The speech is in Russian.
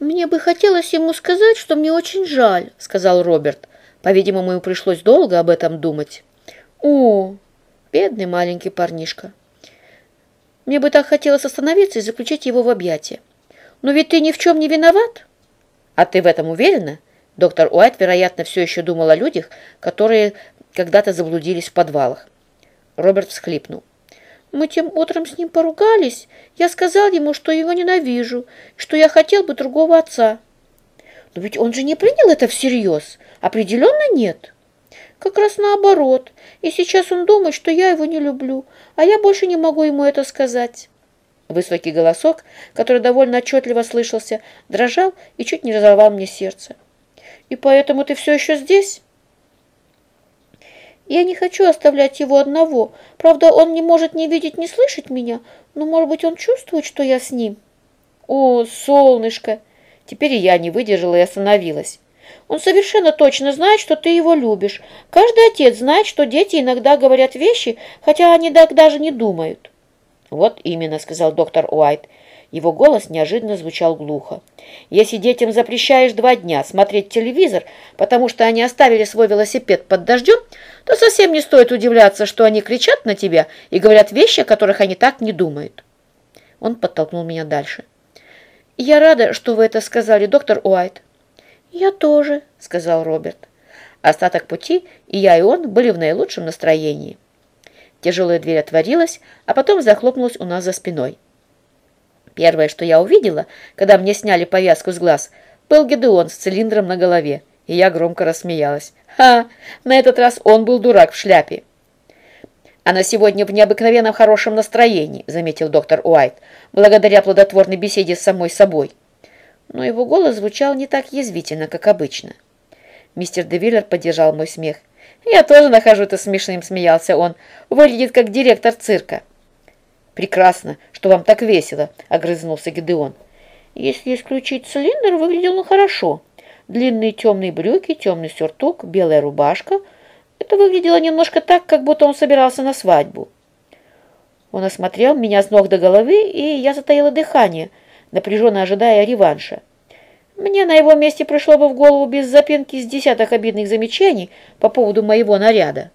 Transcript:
«Мне бы хотелось ему сказать, что мне очень жаль», — сказал Роберт. По-видимому, ему пришлось долго об этом думать. «О, бедный маленький парнишка. Мне бы так хотелось остановиться и заключить его в объятия. Но ведь ты ни в чем не виноват». «А ты в этом уверена?» Доктор Уайт, вероятно, все еще думал о людях, которые когда-то заблудились в подвалах. Роберт всхлипнул. Мы тем утром с ним поругались. Я сказал ему, что его ненавижу, что я хотел бы другого отца. Но ведь он же не принял это всерьез. Определенно нет. Как раз наоборот. И сейчас он думает, что я его не люблю, а я больше не могу ему это сказать. Высокий голосок, который довольно отчетливо слышался, дрожал и чуть не разорвал мне сердце. «И поэтому ты все еще здесь?» Я не хочу оставлять его одного. Правда, он не может ни видеть, ни слышать меня, но, может быть, он чувствует, что я с ним. О, солнышко! Теперь и я не выдержала и остановилась. Он совершенно точно знает, что ты его любишь. Каждый отец знает, что дети иногда говорят вещи, хотя они так даже не думают. Вот именно, сказал доктор Уайт. Его голос неожиданно звучал глухо. «Если детям запрещаешь два дня смотреть телевизор, потому что они оставили свой велосипед под дождем, то совсем не стоит удивляться, что они кричат на тебя и говорят вещи, о которых они так не думают». Он подтолкнул меня дальше. «Я рада, что вы это сказали, доктор Уайт». «Я тоже», — сказал Роберт. Остаток пути и я, и он были в наилучшем настроении. Тяжелая дверь отворилась, а потом захлопнулась у нас за спиной. Первое, что я увидела, когда мне сняли повязку с глаз, был Гедеон с цилиндром на голове, и я громко рассмеялась. «Ха! На этот раз он был дурак в шляпе!» «Она сегодня в необыкновенно хорошем настроении», — заметил доктор Уайт, благодаря плодотворной беседе с самой собой. Но его голос звучал не так язвительно, как обычно. Мистер Девиллер поддержал мой смех. «Я тоже нахожу это смешным», — смеялся он. «Выглядит как директор цирка». «Прекрасно, что вам так весело», — огрызнулся Гидеон. «Если исключить цилиндр, выглядел он хорошо. Длинные темные брюки, темный сюртук, белая рубашка. Это выглядело немножко так, как будто он собирался на свадьбу». Он осмотрел меня с ног до головы, и я затаила дыхание, напряженно ожидая реванша. Мне на его месте пришло бы в голову без запинки с десяток обидных замечаний по поводу моего наряда.